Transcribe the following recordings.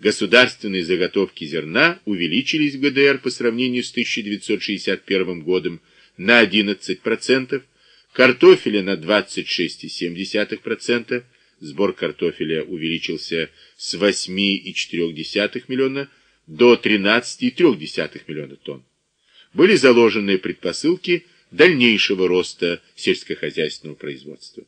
Государственные заготовки зерна увеличились в ГДР по сравнению с 1961 годом на 11%, картофеля на 26,7%, сбор картофеля увеличился с 8,4 миллиона до 13,3 миллиона тонн. Были заложены предпосылки дальнейшего роста сельскохозяйственного производства.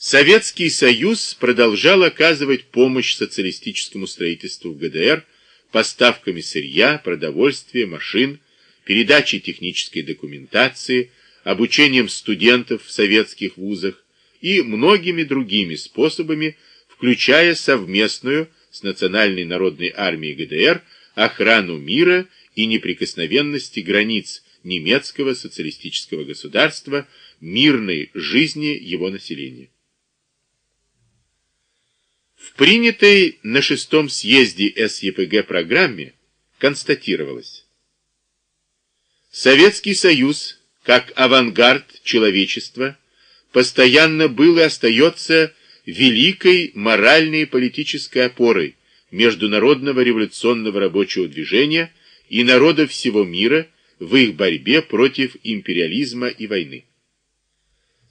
Советский Союз продолжал оказывать помощь социалистическому строительству в ГДР поставками сырья, продовольствия, машин, передачей технической документации, обучением студентов в советских вузах и многими другими способами, включая совместную с Национальной народной армией ГДР охрану мира и неприкосновенности границ немецкого социалистического государства, мирной жизни его населения. В принятой на шестом съезде СЕПГ программе констатировалось Советский Союз, как авангард человечества, постоянно был и остается великой моральной и политической опорой международного революционного рабочего движения и народов всего мира в их борьбе против империализма и войны.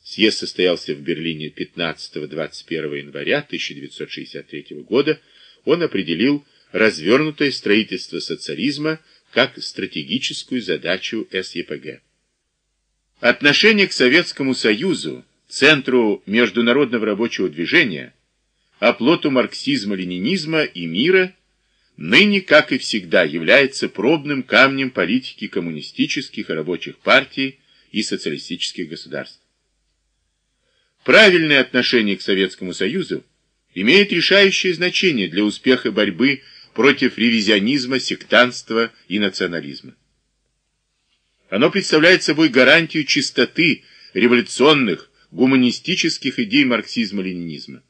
Съезд состоялся в Берлине 15-21 января 1963 года. Он определил развернутое строительство социализма как стратегическую задачу СЕПГ. Отношение к Советскому Союзу, центру международного рабочего движения, оплоту марксизма-ленинизма и мира, ныне, как и всегда, является пробным камнем политики коммунистических и рабочих партий и социалистических государств. Правильное отношение к Советскому Союзу имеет решающее значение для успеха борьбы против ревизионизма, сектантства и национализма. Оно представляет собой гарантию чистоты революционных, гуманистических идей марксизма-ленинизма,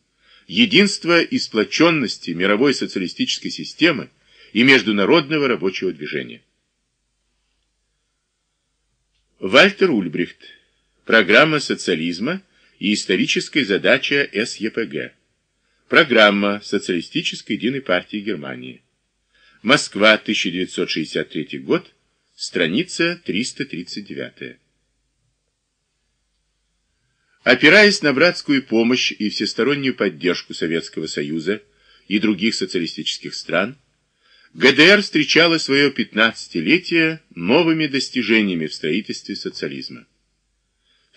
единства и сплоченности мировой социалистической системы и международного рабочего движения. Вальтер Ульбрихт. Программа социализма и историческая задача СЕПГ. Программа Социалистической единой партии Германии. Москва, 1963 год, страница 339. Опираясь на братскую помощь и всестороннюю поддержку Советского Союза и других социалистических стран, ГДР встречала свое 15-летие новыми достижениями в строительстве социализма.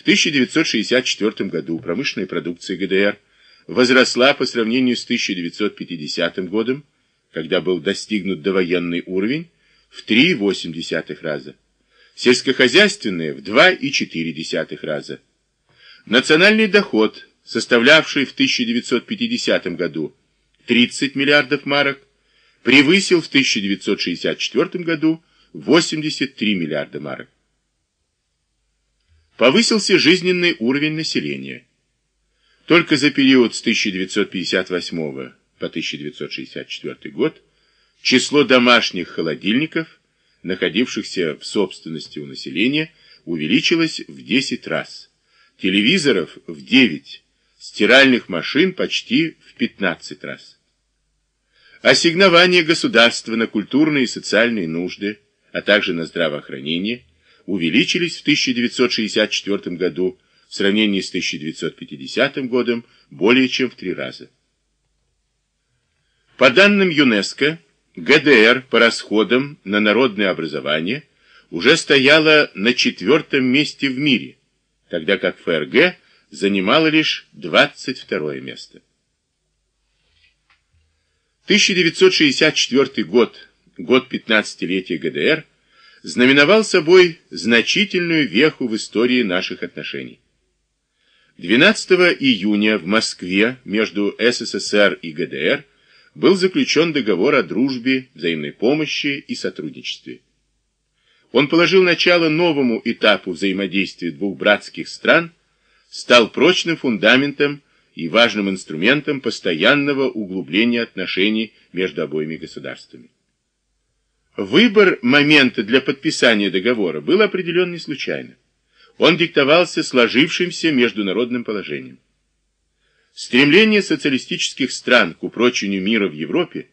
В 1964 году промышленная продукция ГДР – возросла по сравнению с 1950 годом, когда был достигнут довоенный уровень, в 3,8 раза. Сельскохозяйственные в 2,4 раза. Национальный доход, составлявший в 1950 году 30 миллиардов марок, превысил в 1964 году 83 миллиарда марок. Повысился жизненный уровень населения. Только за период с 1958 по 1964 год число домашних холодильников, находившихся в собственности у населения, увеличилось в 10 раз, телевизоров в 9, стиральных машин почти в 15 раз. Ассигнования государства на культурные и социальные нужды, а также на здравоохранение, увеличились в 1964 году в сравнении с 1950 годом более чем в три раза. По данным ЮНЕСКО, ГДР по расходам на народное образование уже стояла на четвертом месте в мире, тогда как ФРГ занимала лишь 22 место. 1964 год, год 15-летия ГДР, знаменовал собой значительную веху в истории наших отношений. 12 июня в Москве между СССР и ГДР был заключен договор о дружбе, взаимной помощи и сотрудничестве. Он положил начало новому этапу взаимодействия двух братских стран, стал прочным фундаментом и важным инструментом постоянного углубления отношений между обоими государствами. Выбор момента для подписания договора был определен не случайно. Он диктовался сложившимся международным положением. Стремление социалистических стран к упрочению мира в Европе